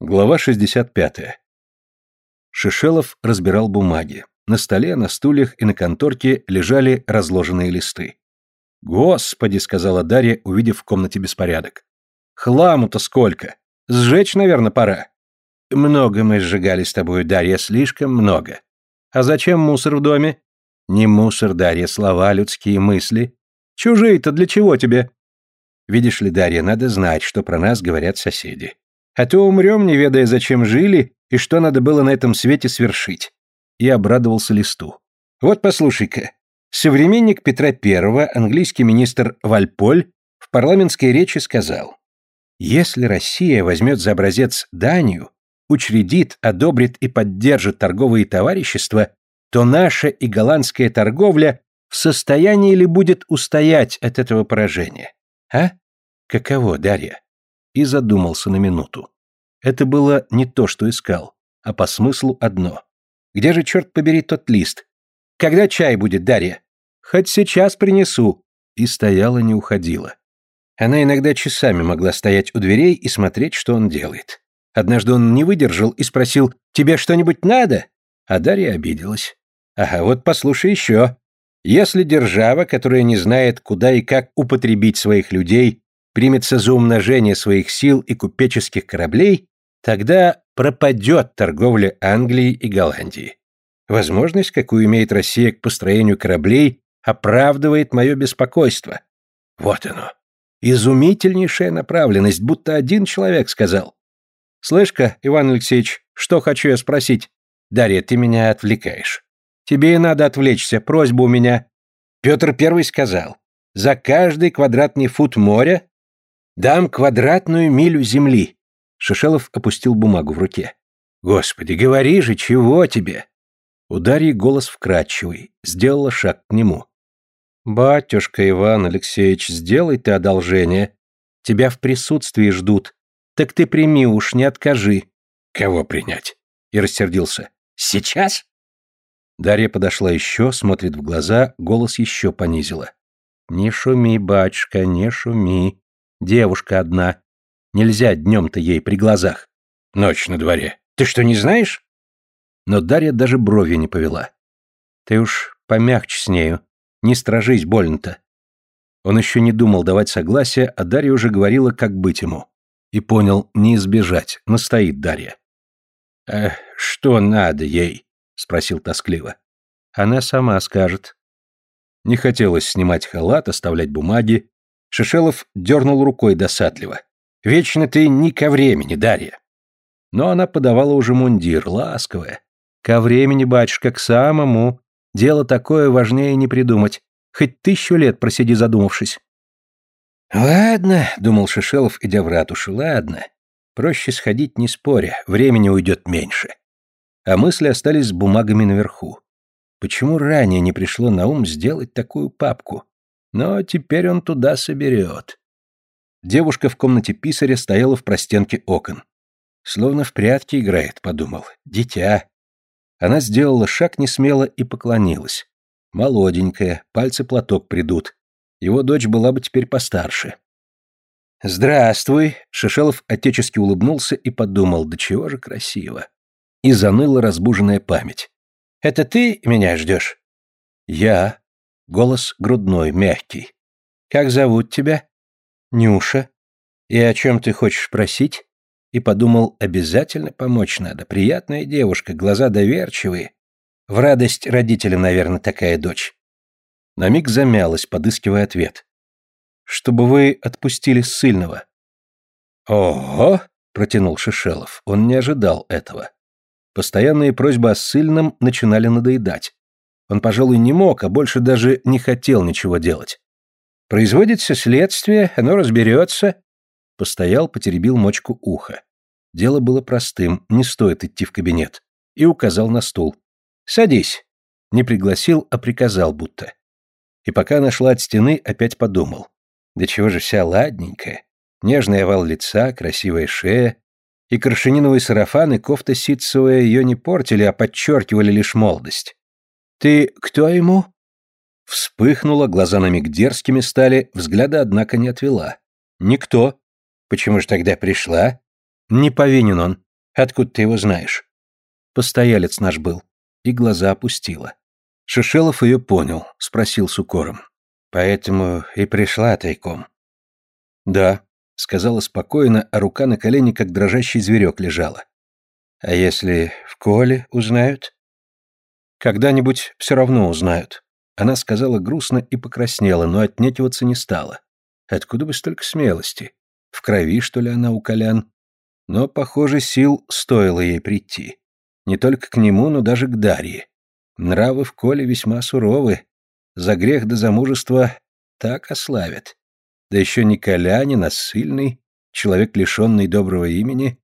Глава 65. Шишелов разбирал бумаги. На столе, на стульях и на конторке лежали разложенные листы. «Господи!» — сказала Дарья, увидев в комнате беспорядок. «Хламу-то сколько! Сжечь, наверное, пора». «Много мы сжигали с тобой, Дарья, слишком много. А зачем мусор в доме?» «Не мусор, Дарья, слова, людские мысли. Чужие-то для чего тебе?» «Видишь ли, Дарья, надо знать, что про нас говорят соседи. А то умрем, не ведая, зачем жили и что надо было на этом свете свершить». И обрадовался листу. «Вот послушай-ка. Современник Петра I, английский министр Вальполь, в парламентской речи сказал, «Если Россия возьмет за образец Данию, учредит, одобрит и поддержит торговые товарищества, то наша и голландская торговля в состоянии ли будет устоять от этого поражения? А? Каково, Дарья? И задумался на минуту. Это было не то, что искал, а по смыслу одно. Где же, черт побери, тот лист? Когда чай будет, Дарья? Хоть сейчас принесу. И стояла, не уходила. Она иногда часами могла стоять у дверей и смотреть, что он делает. Однажды он не выдержал и спросил «Тебе что-нибудь надо?» А Дарья обиделась. «Ага, вот послушай еще. Если держава, которая не знает, куда и как употребить своих людей, примется за умножение своих сил и купеческих кораблей, тогда пропадет торговля Англии и Голландии. Возможность, какую имеет Россия к построению кораблей, оправдывает мое беспокойство. Вот оно. Изумительнейшая направленность, будто один человек сказал. «Слышь-ка, Иван Алексеевич, что хочу я спросить? Дарья, ты меня отвлекаешь. Тебе и надо отвлечься, просьба у меня. Петр Первый сказал, за каждый квадратный фут моря дам квадратную милю земли. Шишелов опустил бумагу в руке. Господи, говори же, чего тебе? У Дарьи голос вкрадчивый, сделала шаг к нему. «Батюшка Иван Алексеевич, сделай ты одолжение. Тебя в присутствии ждут. Так ты прими уж, не откажи». «Кого принять?» И рассердился. «Сейчас?» Дарья подошла еще, смотрит в глаза, голос еще понизила. «Не шуми, батюшка, не шуми. Девушка одна. Нельзя днем-то ей при глазах. Ночь на дворе. Ты что, не знаешь?» Но Дарья даже брови не повела. «Ты уж помягче с нею. Не стражись больно-то». Он еще не думал давать согласие, а Дарья уже говорила, как быть ему. И понял, не избежать, настоит Дарья. «Э, что надо ей?» — спросил тоскливо. «Она сама скажет». Не хотелось снимать халат, оставлять бумаги. Шишелов дернул рукой досадливо. «Вечно ты не ко времени, Дарья». Но она подавала уже мундир, ласковая. «Ко времени, батюшка, к самому. Дело такое важнее не придумать. Хоть тысячу лет просиди задумавшись». «Ладно», — думал Шишелов, идя в ратушу, — «ладно. Проще сходить не споря, времени уйдет меньше» а мысли остались с бумагами наверху. Почему ранее не пришло на ум сделать такую папку? Но теперь он туда соберет. Девушка в комнате писаря стояла в простенке окон. Словно в прятки играет, подумал. Дитя. Она сделала шаг несмело и поклонилась. Молоденькая, пальцы платок придут. Его дочь была бы теперь постарше. «Здравствуй!» — Шишелов отечески улыбнулся и подумал, да чего же красиво и заныла разбуженная память. «Это ты меня ждешь?» «Я». Голос грудной, мягкий. «Как зовут тебя?» «Нюша». «И о чем ты хочешь просить?» И подумал, обязательно помочь надо. Приятная девушка, глаза доверчивые. В радость родителям, наверное, такая дочь. На миг замялась, подыскивая ответ. «Чтобы вы отпустили ссыльного». «Ого!» — протянул Шишелов. Он не ожидал этого. Постоянные просьбы о ссыльном начинали надоедать. Он, пожалуй, не мог, а больше даже не хотел ничего делать. Производится следствие, оно разберется. Постоял, потеребил мочку уха. Дело было простым, не стоит идти в кабинет. И указал на стул. «Садись». Не пригласил, а приказал будто. И пока нашла от стены, опять подумал. Да чего же вся ладненькая. Нежный овал лица, красивая шея, и крашениновый сарафан и кофта ситцевая ее не портили, а подчеркивали лишь молодость. «Ты кто ему?» Вспыхнула, глаза на миг дерзкими стали, взгляда, однако, не отвела. «Никто. Почему же тогда пришла?» «Не повинен он. Откуда ты его знаешь? Постоялец наш был. И глаза опустила. Шишелов ее понял, спросил с укором. Поэтому и пришла тайком. Да, сказала спокойно, а рука на колене, как дрожащий зверек, лежала. А если в коле узнают? Когда-нибудь все равно узнают. Она сказала грустно и покраснела, но отнекиваться не стала. Откуда бы столько смелости? В крови, что ли, она у Колян? Но, похоже, сил стоило ей прийти. Не только к нему, но даже к Дарье. Нравы в Коле весьма суровы. За грех до замужества так ославят. Да еще не Колянин, а ссыльный, человек, лишенный доброго имени.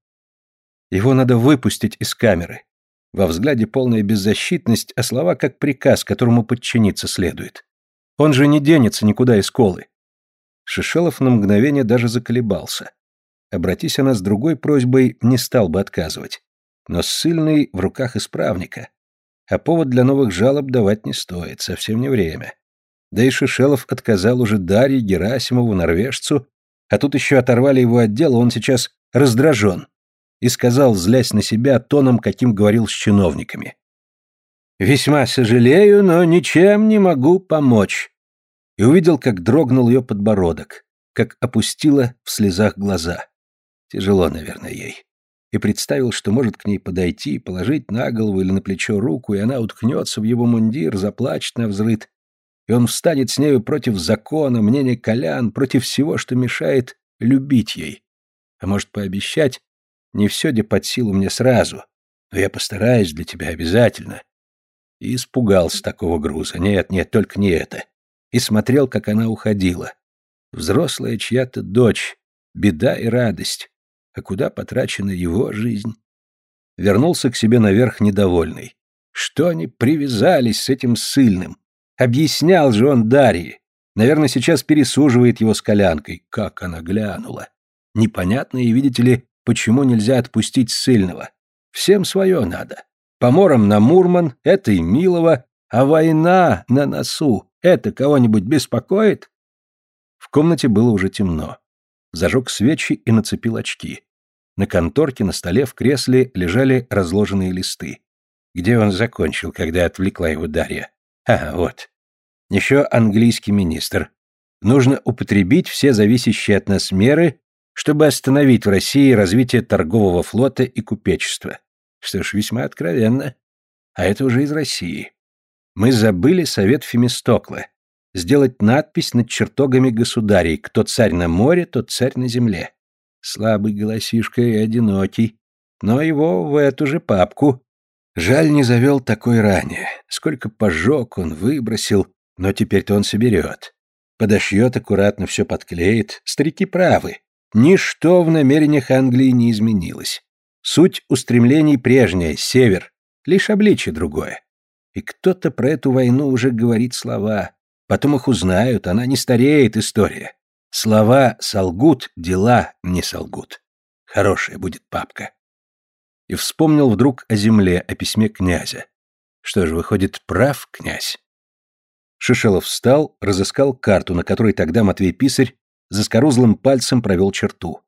Его надо выпустить из камеры. Во взгляде полная беззащитность, а слова как приказ, которому подчиниться следует. Он же не денется никуда из колы. Шишелов на мгновение даже заколебался. Обратись она с другой просьбой, не стал бы отказывать. Но ссыльный в руках исправника. А повод для новых жалоб давать не стоит, совсем не время. Да и Шишелов отказал уже Дарье, Герасимову, норвежцу, а тут еще оторвали его от дела, он сейчас раздражен и сказал, злясь на себя, тоном, каким говорил с чиновниками. «Весьма сожалею, но ничем не могу помочь». И увидел, как дрогнул ее подбородок, как опустила в слезах глаза. Тяжело, наверное, ей. И представил, что может к ней подойти, положить на голову или на плечо руку, и она уткнется в его мундир, заплачет на взрыд, и он встанет с нею против закона, мнения Колян, против всего, что мешает любить ей. А может пообещать, не все де под силу мне сразу, но я постараюсь для тебя обязательно. И испугался такого груза. Нет, нет, только не это. И смотрел, как она уходила. Взрослая чья-то дочь, беда и радость. А куда потрачена его жизнь? Вернулся к себе наверх недовольный. Что они привязались с этим сыльным? Объяснял же он Дарье. Наверное, сейчас пересуживает его с колянкой. Как она глянула. Непонятно и, видите ли, Почему нельзя отпустить ссыльного? Всем свое надо. Помором на Мурман, это и милого, а война на носу, это кого-нибудь беспокоит? В комнате было уже темно. Зажег свечи и нацепил очки. На конторке на столе в кресле лежали разложенные листы. Где он закончил, когда отвлекла его Дарья? А, вот. Еще английский министр. Нужно употребить все зависящие от нас меры чтобы остановить в России развитие торгового флота и купечества. Что ж, весьма откровенно. А это уже из России. Мы забыли совет Фемистокла. Сделать надпись над чертогами государей «Кто царь на море, тот царь на земле». Слабый голосишка и одинокий. Но его в эту же папку. Жаль, не завел такой ранее. Сколько пожег он, выбросил, но теперь-то он соберет. Подошьет аккуратно, все подклеит. Старики правы. Ничто в намерениях Англии не изменилось. Суть устремлений прежняя, север, лишь обличие другое. И кто-то про эту войну уже говорит слова. Потом их узнают, она не стареет, история. Слова солгут, дела не солгут. Хорошая будет папка. И вспомнил вдруг о земле, о письме князя. Что же, выходит, прав князь? Шишелов встал, разыскал карту, на которой тогда Матвей Писарь заскорузлым пальцем провел черту.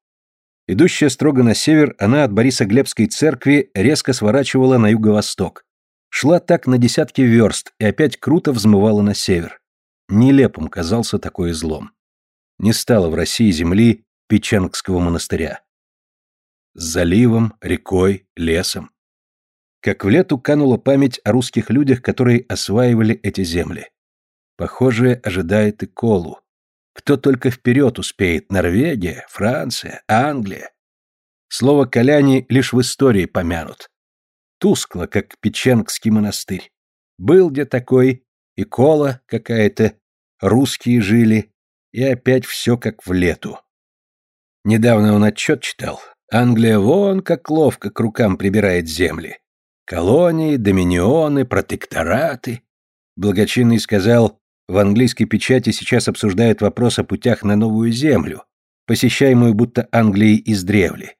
Идущая строго на север, она от Бориса-Глебской церкви резко сворачивала на юго-восток. Шла так на десятки верст и опять круто взмывала на север. Нелепым казался такой излом. Не стало в России земли Печенгского монастыря. С заливом, рекой, лесом. Как в лету канула память о русских людях, которые осваивали эти земли. Похоже, ожидает и Колу. Кто только вперед успеет – Норвегия, Франция, Англия. Слово «коляне» лишь в истории помянут. Тускло, как Печенгский монастырь. Был где такой, и кола какая-то, русские жили, и опять все как в лету. Недавно он отчет читал. Англия вон как ловко к рукам прибирает земли. Колонии, доминионы, протектораты. Благочинный сказал, в английской печати сейчас обсуждают вопрос о путях на новую землю, посещаемую будто Англией издревле.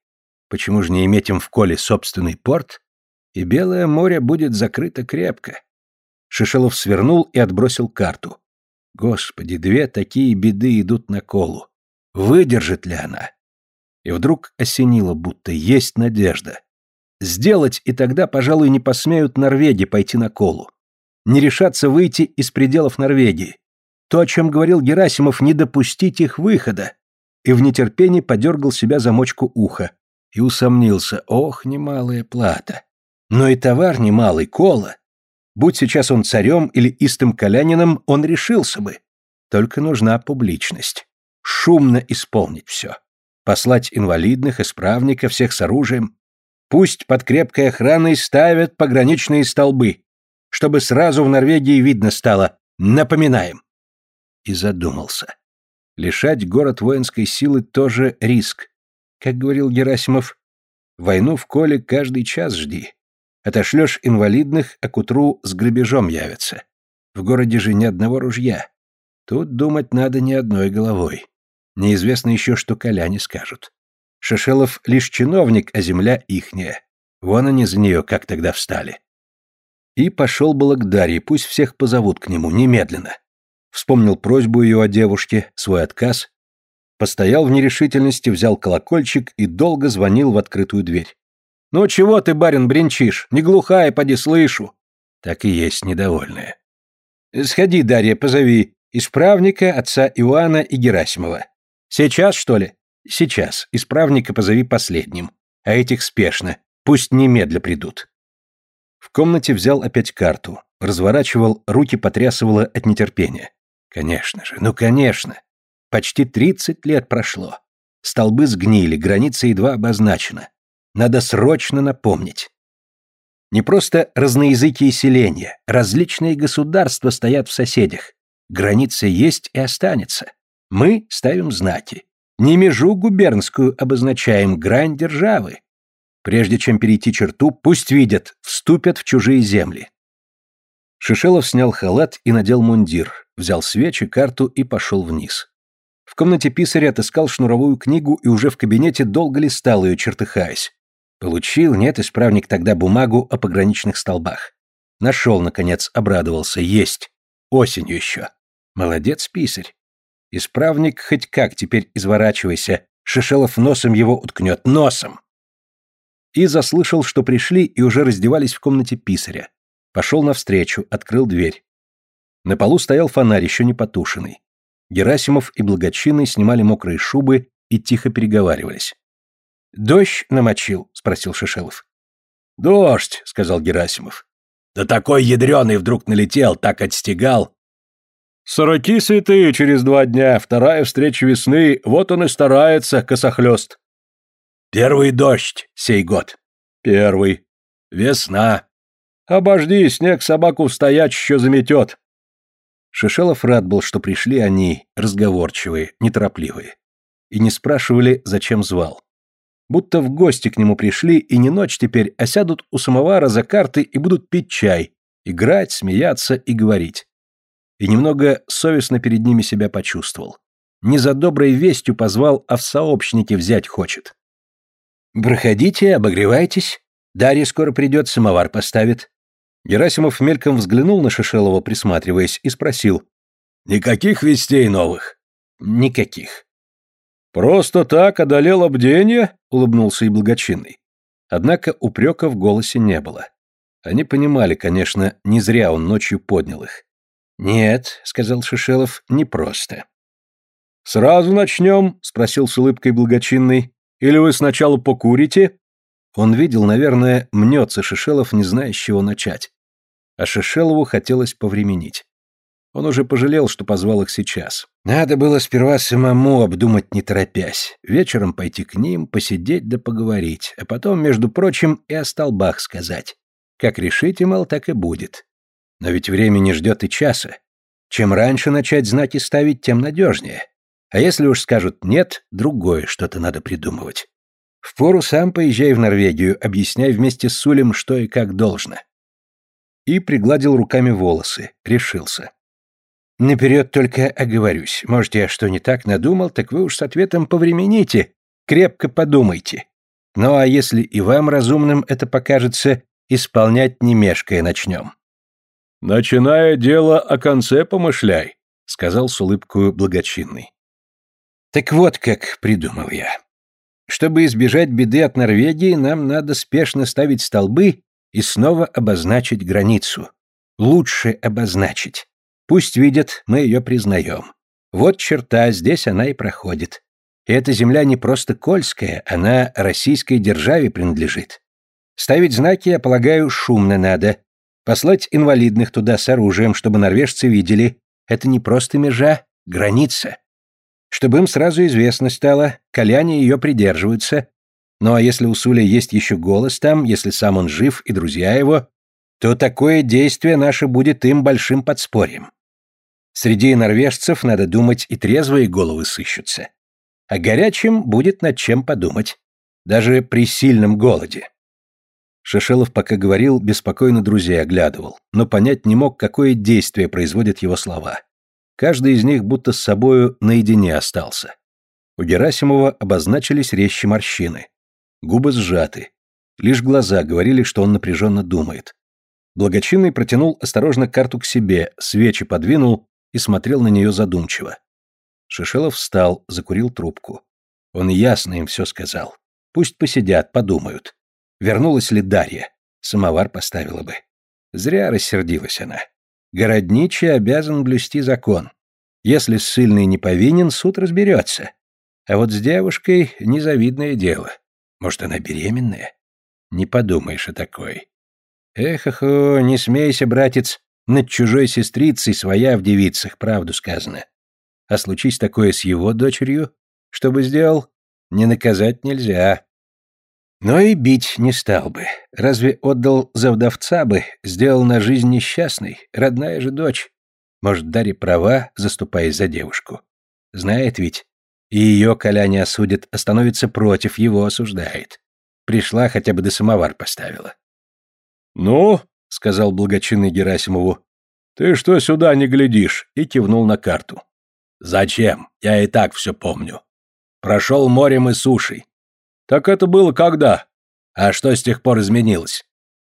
Почему же не иметь им в Коле собственный порт? И Белое море будет закрыто крепко. Шишелов свернул и отбросил карту. Господи, две такие беды идут на Колу. Выдержит ли она? И вдруг осенило, будто есть надежда. Сделать, и тогда, пожалуй, не посмеют норвеги пойти на колу. Не решаться выйти из пределов Норвегии. То, о чем говорил Герасимов, не допустить их выхода. И в нетерпении подергал себя замочку уха. И усомнился, ох, немалая плата. Но и товар немалый, кола. Будь сейчас он царем или истым колянином, он решился бы. Только нужна публичность. Шумно исполнить все. Послать инвалидных, исправников, всех с оружием. Пусть под крепкой охраной ставят пограничные столбы, чтобы сразу в Норвегии видно стало. Напоминаем. И задумался. Лишать город воинской силы тоже риск. Как говорил Герасимов, войну в коле каждый час жди. Отошлешь инвалидных, а к утру с грабежом явятся. В городе же ни одного ружья. Тут думать надо не одной головой. Неизвестно еще, что коляне скажут. Шишелов лишь чиновник, а земля ихняя. Вон они за нее как тогда встали. И пошел было к Дарье, пусть всех позовут к нему, немедленно. Вспомнил просьбу ее о девушке, свой отказ. Постоял в нерешительности, взял колокольчик и долго звонил в открытую дверь. «Ну чего ты, барин, бренчишь? Не глухая, поди слышу!» Так и есть недовольная. «Сходи, Дарья, позови исправника, отца Иоанна и Герасимова. Сейчас, что ли?» Сейчас. Исправника позови последним. А этих спешно. Пусть немедля придут. В комнате взял опять карту. Разворачивал, руки потрясывало от нетерпения. Конечно же, ну конечно. Почти тридцать лет прошло. Столбы сгнили, граница едва обозначена. Надо срочно напомнить. Не просто разноязыкие селения, различные государства стоят в соседях. Граница есть и останется. Мы ставим знаки. Не межу губернскую обозначаем, грань державы. Прежде чем перейти черту, пусть видят, вступят в чужие земли. Шишелов снял халат и надел мундир, взял свечи, карту и пошел вниз. В комнате писаря отыскал шнуровую книгу и уже в кабинете долго листал ее, чертыхаясь. Получил, нет, исправник тогда бумагу о пограничных столбах. Нашел, наконец, обрадовался. Есть. Осенью еще. Молодец, писарь. Исправник хоть как теперь изворачивайся, Шишелов носом его уткнет, носом. И заслышал, что пришли и уже раздевались в комнате писаря. Пошел навстречу, открыл дверь. На полу стоял фонарь, еще не потушенный. Герасимов и Благочинный снимали мокрые шубы и тихо переговаривались. «Дождь намочил?» — спросил Шишелов. «Дождь», — сказал Герасимов. «Да такой ядреный вдруг налетел, так отстегал, Сороки святые через два дня, вторая встреча весны, вот он и старается, косохлёст. Первый дождь сей год. Первый. Весна. Обожди, снег собаку стоять еще заметет. Шишелов рад был, что пришли они, разговорчивые, неторопливые. И не спрашивали, зачем звал. Будто в гости к нему пришли, и не ночь теперь, а сядут у самовара за карты и будут пить чай, играть, смеяться и говорить и немного совестно перед ними себя почувствовал. Не за доброй вестью позвал, а в сообщники взять хочет. «Проходите, обогревайтесь. Дарья скоро придет, самовар поставит». Герасимов мельком взглянул на Шишелова, присматриваясь, и спросил. «Никаких вестей новых?» «Никаких». «Просто так одолел бдение?» — улыбнулся и благочинный. Однако упрека в голосе не было. Они понимали, конечно, не зря он ночью поднял их. «Нет», — сказал Шишелов, — «непросто». «Сразу начнем?» — спросил с улыбкой благочинный. «Или вы сначала покурите?» Он видел, наверное, мнется Шишелов, не зная, с чего начать. А Шишелову хотелось повременить. Он уже пожалел, что позвал их сейчас. Надо было сперва самому обдумать, не торопясь. Вечером пойти к ним, посидеть да поговорить, а потом, между прочим, и о столбах сказать. Как решите, мол, так и будет. Но ведь время не ждет и часа. Чем раньше начать знать и ставить, тем надежнее. А если уж скажут «нет», другое что-то надо придумывать. Впору сам поезжай в Норвегию, объясняй вместе с Сулем, что и как должно. И пригладил руками волосы, решился. Наперед только оговорюсь. Может, я что не так надумал, так вы уж с ответом повремените, крепко подумайте. Ну а если и вам разумным это покажется, исполнять не мешкая начнем. «Начиная дело, о конце помышляй», — сказал с улыбкой благочинный. «Так вот как придумал я. Чтобы избежать беды от Норвегии, нам надо спешно ставить столбы и снова обозначить границу. Лучше обозначить. Пусть видят, мы ее признаем. Вот черта, здесь она и проходит. И эта земля не просто Кольская, она российской державе принадлежит. Ставить знаки, я полагаю, шумно надо. Послать инвалидных туда с оружием, чтобы норвежцы видели, это не просто межа, граница. Чтобы им сразу известно стало, коляне ее придерживаются. Ну а если у Суля есть еще голос там, если сам он жив и друзья его, то такое действие наше будет им большим подспорьем. Среди норвежцев, надо думать, и трезвые головы сыщутся. А горячим будет над чем подумать. Даже при сильном голоде. Шишелов, пока говорил, беспокойно друзей оглядывал, но понять не мог, какое действие производят его слова. Каждый из них будто с собою наедине остался. У Герасимова обозначились резче морщины. Губы сжаты. Лишь глаза говорили, что он напряженно думает. Благочинный протянул осторожно карту к себе, свечи подвинул и смотрел на нее задумчиво. Шишелов встал, закурил трубку. Он ясно им все сказал. Пусть посидят, подумают. Вернулась ли Дарья? Самовар поставила бы. Зря рассердилась она. Городничий обязан блюсти закон. Если ссыльный не повинен, суд разберется. А вот с девушкой незавидное дело. Может, она беременная? Не подумаешь о такой. Эх, эх, не смейся, братец, над чужой сестрицей своя в девицах, правду сказано. А случись такое с его дочерью, что бы сделал, не наказать нельзя. Но и бить не стал бы. Разве отдал за вдовца бы, сделал на жизнь несчастной, родная же дочь. Может, Дарья права, заступаясь за девушку. Знает ведь, и ее Коля не осудит, остановится против, его осуждает. Пришла, хотя бы до самовар поставила. «Ну?» — сказал благочинный Герасимову. «Ты что сюда не глядишь?» и кивнул на карту. «Зачем? Я и так все помню. Прошел морем и сушей. Так это было когда? А что с тех пор изменилось?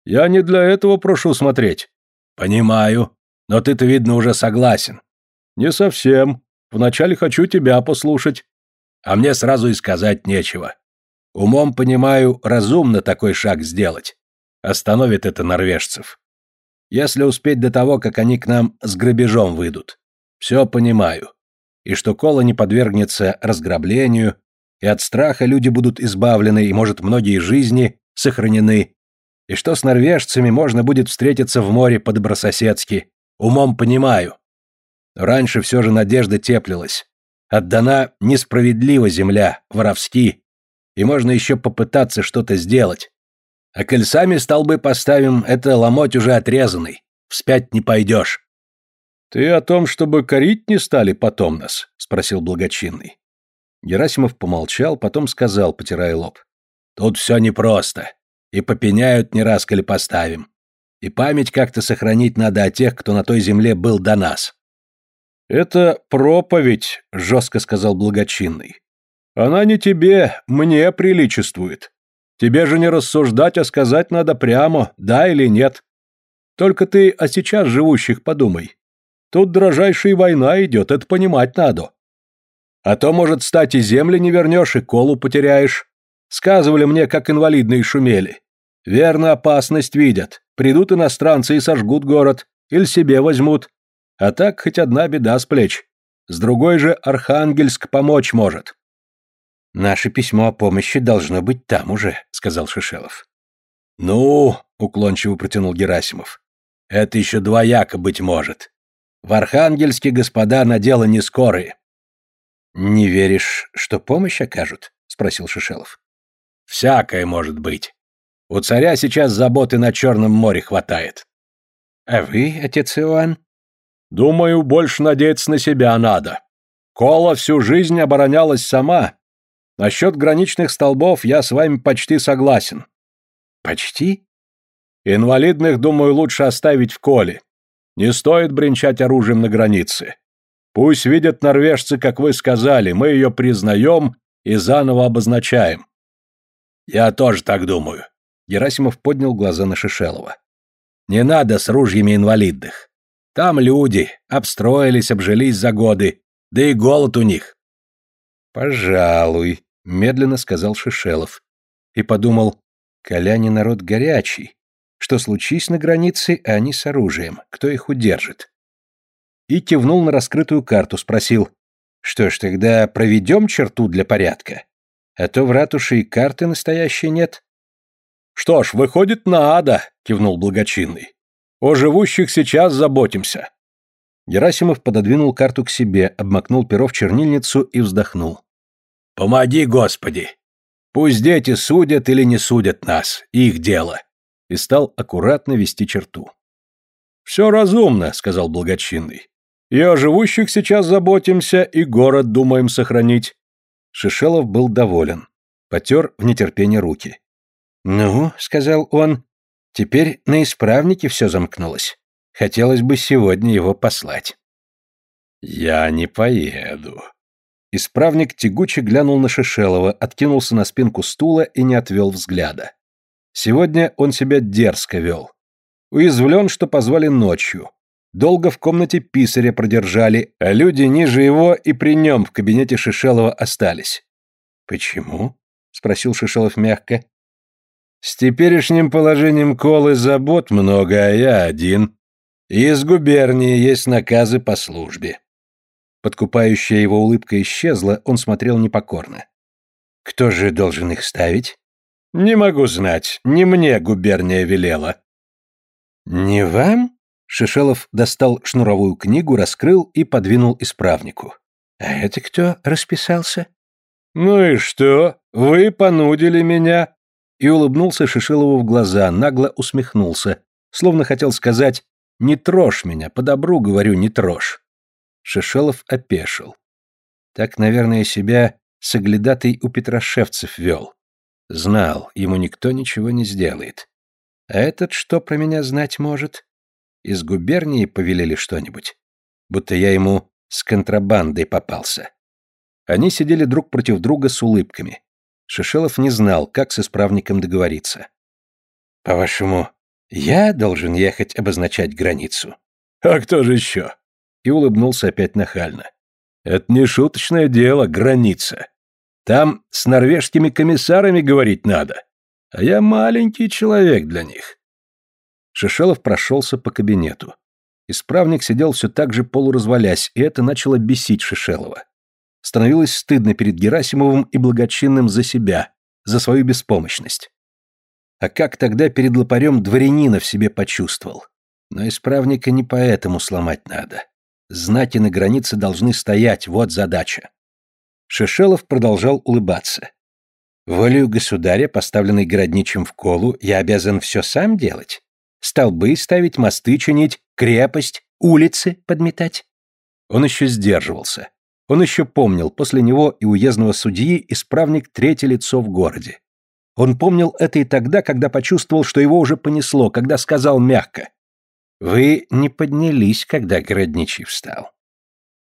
Я не для этого прошу смотреть. Понимаю. Но ты-то, видно, уже согласен. Не совсем. Вначале хочу тебя послушать. А мне сразу и сказать нечего. Умом понимаю, разумно такой шаг сделать. Остановит это норвежцев. Если успеть до того, как они к нам с грабежом выйдут. Все понимаю. И что Кола не подвергнется разграблению, и от страха люди будут избавлены, и, может, многие жизни сохранены, и что с норвежцами можно будет встретиться в море по-добрососедски. Умом понимаю. Раньше все же надежда теплилась. Отдана несправедливо земля, воровски, и можно еще попытаться что-то сделать. А кольцами столбы поставим, это ломоть уже отрезанный, вспять не пойдешь. «Ты о том, чтобы корить не стали потом нас?» — спросил благочинный. Герасимов помолчал, потом сказал, потирая лоб. «Тут все непросто. И попеняют не раз, коли поставим. И память как-то сохранить надо о тех, кто на той земле был до нас». «Это проповедь», — жестко сказал благочинный. «Она не тебе, мне приличествует. Тебе же не рассуждать, а сказать надо прямо, да или нет. Только ты о сейчас живущих подумай. Тут дрожайшая война идет, это понимать надо. А то, может, стать и земли не вернешь, и колу потеряешь. Сказывали мне, как инвалидные шумели. Верно, опасность видят. Придут иностранцы и сожгут город, или себе возьмут. А так хоть одна беда с плеч. С другой же Архангельск помочь может. «Наше письмо о помощи должно быть там уже», — сказал Шишелов. «Ну», — уклончиво протянул Герасимов, — «это еще двояко быть может. В Архангельске господа на дело не скорые. «Не веришь, что помощь окажут?» — спросил Шишелов. «Всякое может быть. У царя сейчас заботы на Черном море хватает». «А вы, отец Иоанн?» «Думаю, больше надеяться на себя надо. Кола всю жизнь оборонялась сама. Насчет граничных столбов я с вами почти согласен». «Почти?» «Инвалидных, думаю, лучше оставить в Коле. Не стоит бренчать оружием на границе. Пусть видят норвежцы, как вы сказали, мы ее признаем и заново обозначаем. Я тоже так думаю. Герасимов поднял глаза на Шишелова. Не надо с ружьями инвалидных. Там люди, обстроились, обжились за годы, да и голод у них. Пожалуй, медленно сказал Шишелов. И подумал, коляне народ горячий, что случись на границе, а они с оружием, кто их удержит? И кивнул на раскрытую карту, спросил, что ж, тогда проведем черту для порядка? А то в ратуше и карты настоящей нет. Что ж, выходит, надо, кивнул благочинный. О живущих сейчас заботимся. Герасимов пододвинул карту к себе, обмакнул перо в чернильницу и вздохнул. «Помоги, Господи! Пусть дети судят или не судят нас, их дело!» И стал аккуратно вести черту. «Все разумно», — сказал благочинный. «И о живущих сейчас заботимся, и город думаем сохранить». Шишелов был доволен. Потер в нетерпении руки. «Ну», — сказал он, — «теперь на исправнике все замкнулось. Хотелось бы сегодня его послать. Я не поеду. Исправник тягуче глянул на Шишелова, откинулся на спинку стула и не отвел взгляда. Сегодня он себя дерзко вел. Уязвлен, что позвали ночью. Долго в комнате писаря продержали, а люди ниже его и при нем в кабинете Шишелова остались. «Почему?» — спросил Шишелов мягко. «С теперешним положением колы забот много, а я один. Из губернии есть наказы по службе. Подкупающая его улыбка исчезла, он смотрел непокорно. Кто же должен их ставить? Не могу знать, не мне губерния велела. Не вам? Шишелов достал шнуровую книгу, раскрыл и подвинул исправнику. А это кто расписался? Ну и что? Вы понудили меня. И улыбнулся Шишелову в глаза, нагло усмехнулся, словно хотел сказать не трожь меня, по добру говорю, не трожь. Шишелов опешил. Так, наверное, себя соглядатый у Петрошевцев вел. Знал, ему никто ничего не сделает. А этот что про меня знать может? Из губернии повелели что-нибудь? Будто я ему с контрабандой попался. Они сидели друг против друга с улыбками. Шишелов не знал, как с исправником договориться. «По-вашему, я должен ехать обозначать границу. А кто же еще? И улыбнулся опять нахально. Это не шуточное дело, граница. Там с норвежскими комиссарами говорить надо. А я маленький человек для них. Шишелов прошелся по кабинету. Исправник сидел все так же полуразвалясь, и это начало бесить Шишелова. Становилось стыдно перед Герасимовым и благочинным за себя, за свою беспомощность. А как тогда перед лопарем дворянина в себе почувствовал? Но исправника не поэтому сломать надо. Знаки на границе должны стоять, вот задача. Шишелов продолжал улыбаться. Волею государя, поставленный городничим в колу, я обязан все сам делать? Столбы ставить, мосты чинить, крепость, улицы подметать? Он еще сдерживался. Он еще помнил, после него и уездного судьи исправник третье лицо в городе. Он помнил это и тогда, когда почувствовал, что его уже понесло, когда сказал мягко. «Вы не поднялись, когда городничий встал».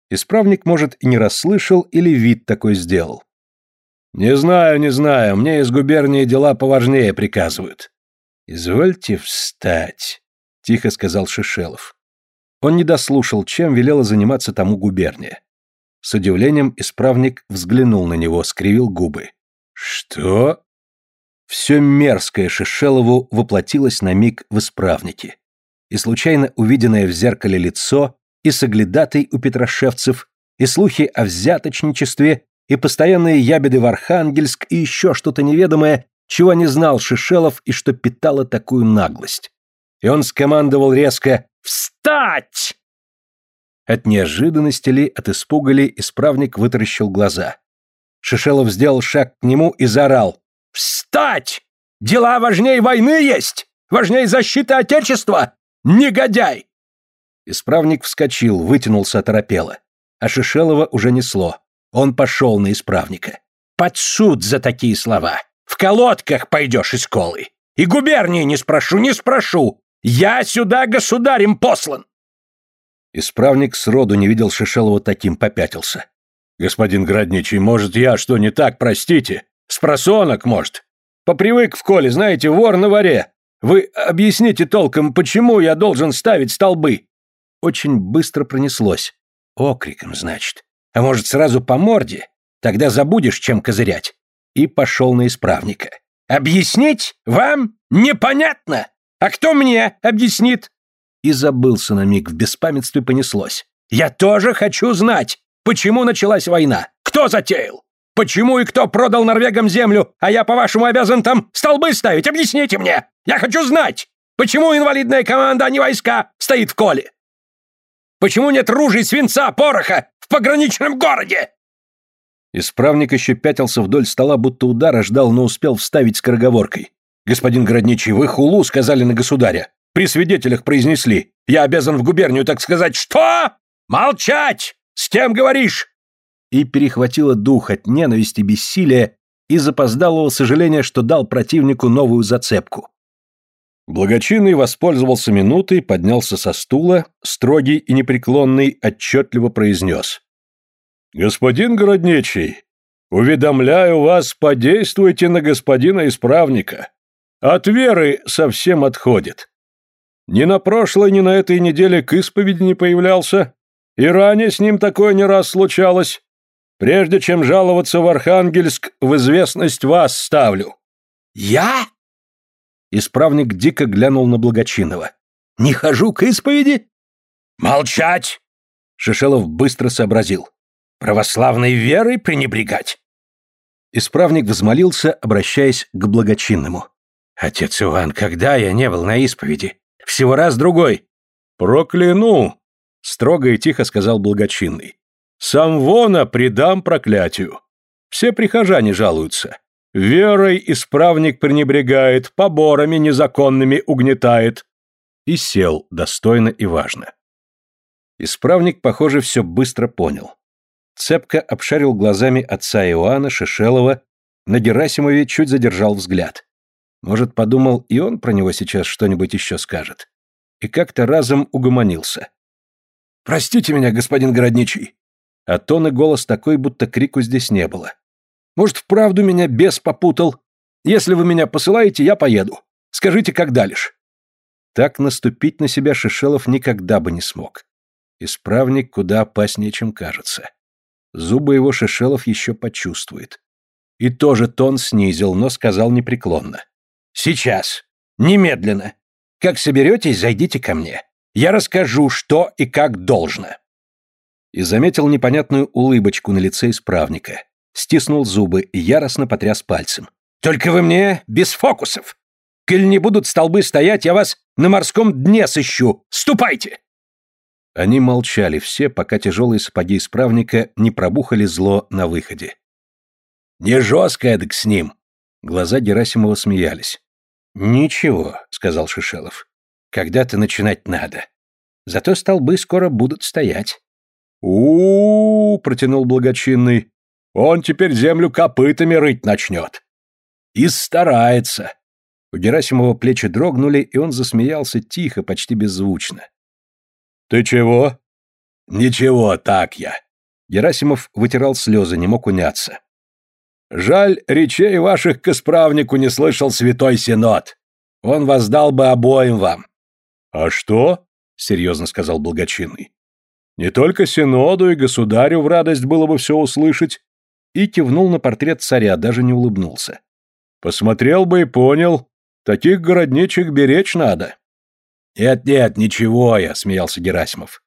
Исправник, может, и не расслышал, или вид такой сделал. «Не знаю, не знаю, мне из губернии дела поважнее приказывают». «Извольте встать», — тихо сказал Шишелов. Он не дослушал, чем велела заниматься тому губерния. С удивлением исправник взглянул на него, скривил губы. «Что?» Все мерзкое Шишелову воплотилось на миг в исправнике. И случайно увиденное в зеркале лицо, и соглядатый у петрошевцев, и слухи о взяточничестве, и постоянные ябеды в Архангельск, и еще что-то неведомое, чего не знал Шишелов и что питало такую наглость. И он скомандовал резко «Встать!» От неожиданности ли, от испуга ли, исправник вытаращил глаза. Шишелов сделал шаг к нему и заорал Встать! Дела важнее войны есть! Важнее защиты Отечества! Негодяй!» Исправник вскочил, вытянулся оторопело. А Шишелова уже несло. Он пошел на исправника. «Под суд за такие слова! В колодках пойдешь из колы! И губернии не спрошу, не спрошу! Я сюда государем послан!» Исправник сроду не видел Шишелова таким, попятился. «Господин Градничий, может, я что не так, простите? Спросонок, может. Попривык в коле, знаете, вор на воре. Вы объясните толком, почему я должен ставить столбы?» Очень быстро пронеслось. Окриком, значит. А может, сразу по морде? Тогда забудешь, чем козырять. И пошел на исправника. «Объяснить? Вам? Непонятно! А кто мне объяснит?» И забылся на миг, в беспамятстве понеслось. «Я тоже хочу знать, почему началась война? Кто затеял? Почему и кто продал норвегам землю, а я, по-вашему, обязан там столбы ставить? Объясните мне! Я хочу знать, почему инвалидная команда, а не войска, стоит в коле? Почему нет ружей, свинца, пороха в пограничном городе?» Исправник еще пятился вдоль стола, будто удара ждал, но успел вставить скороговоркой. «Господин Городничий, вы хулу сказали на государя. При свидетелях произнесли. Я обязан в губернию, так сказать. Что? Молчать! С кем говоришь?» И перехватило дух от ненависти, бессилия и запоздалого сожаления, что дал противнику новую зацепку. Благочинный воспользовался минутой, поднялся со стула, строгий и непреклонный, отчетливо произнес. «Господин Городничий, уведомляю вас, подействуйте на господина исправника. От веры совсем отходит. Ни на прошлой, ни на этой неделе к исповеди не появлялся, и ранее с ним такое не раз случалось. Прежде чем жаловаться в Архангельск, в известность вас ставлю». «Я?» Исправник дико глянул на Благочинова. «Не хожу к исповеди?» «Молчать!» Шишелов быстро сообразил. Православной верой пренебрегать? Исправник взмолился, обращаясь к благочинному. Отец Иван, когда я не был на исповеди? Всего раз другой. Прокляну, строго и тихо сказал благочинный. Сам вона предам проклятию. Все прихожане жалуются. Верой исправник пренебрегает, поборами незаконными угнетает. И сел достойно и важно. Исправник, похоже, все быстро понял. Цепко обшарил глазами отца Иоанна, Шишелова, на Герасимове чуть задержал взгляд. Может, подумал, и он про него сейчас что-нибудь еще скажет. И как-то разом угомонился. «Простите меня, господин Городничий!» А тон и голос такой, будто крику здесь не было. «Может, вправду меня бес попутал? Если вы меня посылаете, я поеду. Скажите, как дальше?» Так наступить на себя Шишелов никогда бы не смог. Исправник куда опаснее, чем кажется. Зубы его Шишелов еще почувствует. И тоже тон снизил, но сказал непреклонно. «Сейчас. Немедленно. Как соберетесь, зайдите ко мне. Я расскажу, что и как должно». И заметил непонятную улыбочку на лице исправника. Стиснул зубы и яростно потряс пальцем. «Только вы мне без фокусов! Коль не будут столбы стоять, я вас на морском дне сыщу! Ступайте!» Они молчали все, пока тяжелые сапоги исправника не пробухали зло на выходе. «Не жестко эдак с ним!» Глаза Герасимова смеялись. «Ничего», — сказал Шишелов. «Когда-то начинать надо. Зато столбы скоро будут стоять». У, -у, -у протянул благочинный. «Он теперь землю копытами рыть начнет». «И старается». У Герасимова плечи дрогнули, и он засмеялся тихо, почти беззвучно. «Ты чего?» «Ничего, так я». Герасимов вытирал слезы, не мог уняться. «Жаль, речей ваших к исправнику не слышал святой Синод. Он воздал бы обоим вам». «А что?» — серьезно сказал благочинный. «Не только Синоду и государю в радость было бы все услышать». И кивнул на портрет царя, даже не улыбнулся. «Посмотрел бы и понял, таких городничих беречь надо». «Нет-нет, ничего я», — смеялся Герасимов.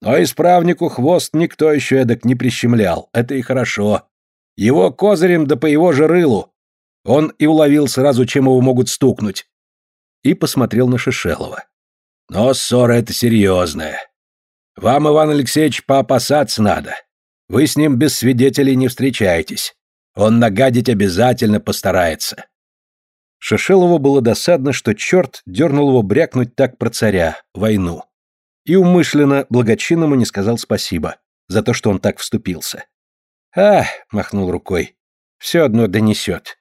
«Но исправнику хвост никто еще эдак не прищемлял, это и хорошо. Его козырем да по его же рылу. Он и уловил сразу, чем его могут стукнуть». И посмотрел на Шишелова. «Но ссора это серьезная. Вам, Иван Алексеевич, поопасаться надо. Вы с ним без свидетелей не встречаетесь. Он нагадить обязательно постарается». Шишелову было досадно, что черт дернул его брякнуть так про царя, войну. И умышленно благочинному не сказал спасибо за то, что он так вступился. «А», — махнул рукой, — «все одно донесет.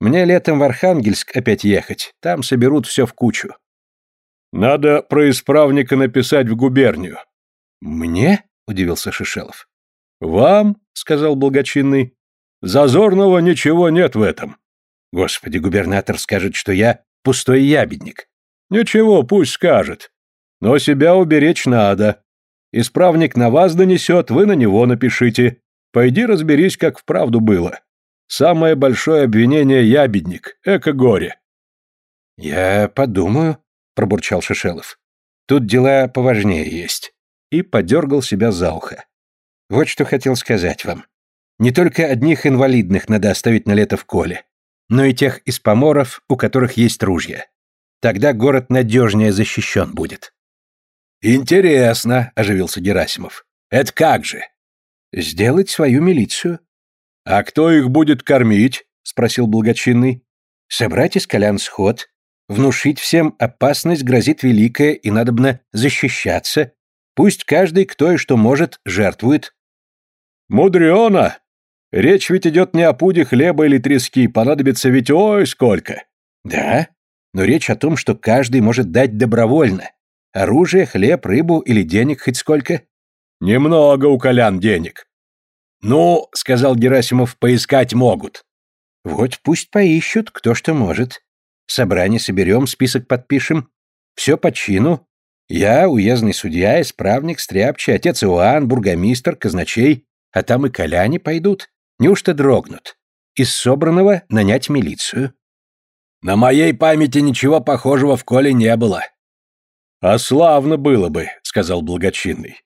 Мне летом в Архангельск опять ехать, там соберут все в кучу». «Надо про исправника написать в губернию». «Мне?» — удивился Шишелов. «Вам?» — сказал благочинный. «Зазорного ничего нет в этом. Господи, губернатор скажет, что я пустой ябедник. Ничего, пусть скажет. Но себя уберечь надо. Исправник на вас донесет, вы на него напишите. Пойди разберись, как вправду было. Самое большое обвинение ябедник, эко-горе. Я подумаю, пробурчал Шишелов. Тут дела поважнее есть. И подергал себя за ухо. Вот что хотел сказать вам. Не только одних инвалидных надо оставить на лето в коле, но и тех из поморов, у которых есть ружья. Тогда город надежнее защищен будет. Интересно, оживился Герасимов. Это как же? Сделать свою милицию. А кто их будет кормить? спросил благочинный. Собрать из колян сход, внушить всем опасность грозит великая и надобно защищаться. Пусть каждый, кто и что может, жертвует. Мудрено! Речь ведь идет не о пуде хлеба или трески, понадобится ведь ой сколько. Да, но речь о том, что каждый может дать добровольно. Оружие, хлеб, рыбу или денег хоть сколько. Немного у колян денег. Ну, сказал Герасимов, поискать могут. Вот пусть поищут, кто что может. Собрание соберем, список подпишем. Все по чину. Я, уездный судья, исправник, стряпчий, отец Иоанн, бургомистр, казначей, а там и коляне пойдут. Неужто дрогнут? Из собранного нанять милицию. На моей памяти ничего похожего в коле не было. А славно было бы, сказал благочинный.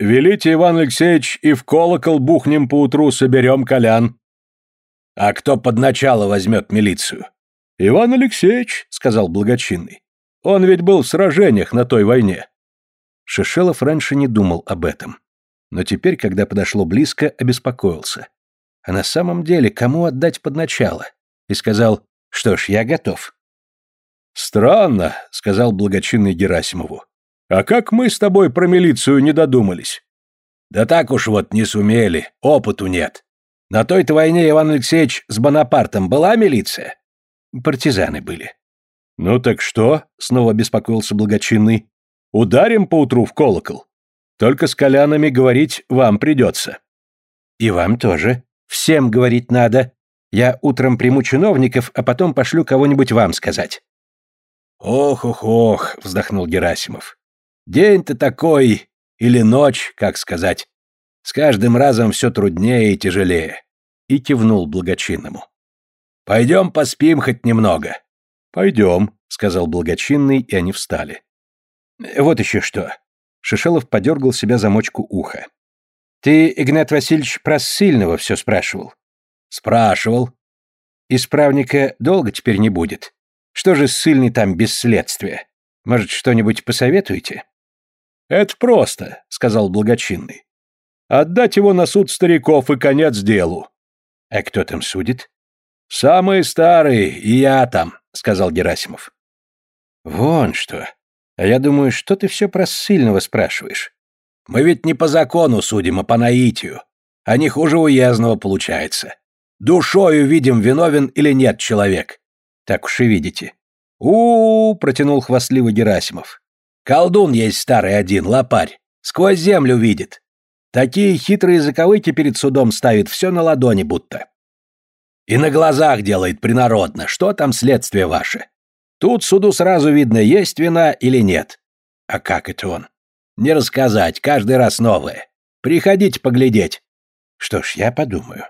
Велите, Иван Алексеевич, и в колокол бухнем поутру соберем колян. А кто под начало возьмет милицию? Иван Алексеевич, сказал благочинный. Он ведь был в сражениях на той войне. Шишелов раньше не думал об этом. Но теперь, когда подошло близко, обеспокоился. А на самом деле, кому отдать под начало? И сказал, что ж, я готов. Странно, сказал благочинный Герасимову. А как мы с тобой про милицию не додумались? Да так уж вот не сумели, опыту нет. На той-то войне Иван Алексеевич с Бонапартом была милиция? Партизаны были. Ну так что? Снова беспокоился благочинный. Ударим поутру в колокол. Только с колянами говорить вам придется. И вам тоже. Всем говорить надо. Я утром приму чиновников, а потом пошлю кого-нибудь вам сказать. Ох-ох-ох, вздохнул Герасимов. День-то такой, или ночь, как сказать. С каждым разом все труднее и тяжелее. И кивнул благочинному. Пойдем поспим хоть немного. Пойдем, сказал благочинный, и они встали. Вот еще что. Шишелов подергал себя замочку уха. Ты, Игнат Васильевич, про ссыльного все спрашивал? Спрашивал. Исправника долго теперь не будет. Что же ссыльный там без следствия? Может, что-нибудь посоветуете? «Это просто», — сказал благочинный. «Отдать его на суд стариков и конец делу». «А кто там судит?» «Самые старые, и я там», — сказал Герасимов. «Вон что. А я думаю, что ты все про ссыльного спрашиваешь?» «Мы ведь не по закону судим, а по наитию. А не хуже уездного получается. Душою видим, виновен или нет человек». «Так уж и видите». У, -у, -у протянул хвастливо Герасимов. Колдун есть старый один, лопарь. Сквозь землю видит. Такие хитрые заковыки перед судом ставит все на ладони будто. И на глазах делает принародно. Что там следствие ваше? Тут суду сразу видно, есть вина или нет. А как это он? Не рассказать, каждый раз новое. Приходите поглядеть. Что ж, я подумаю.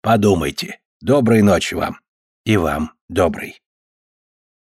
Подумайте. Доброй ночи вам. И вам доброй.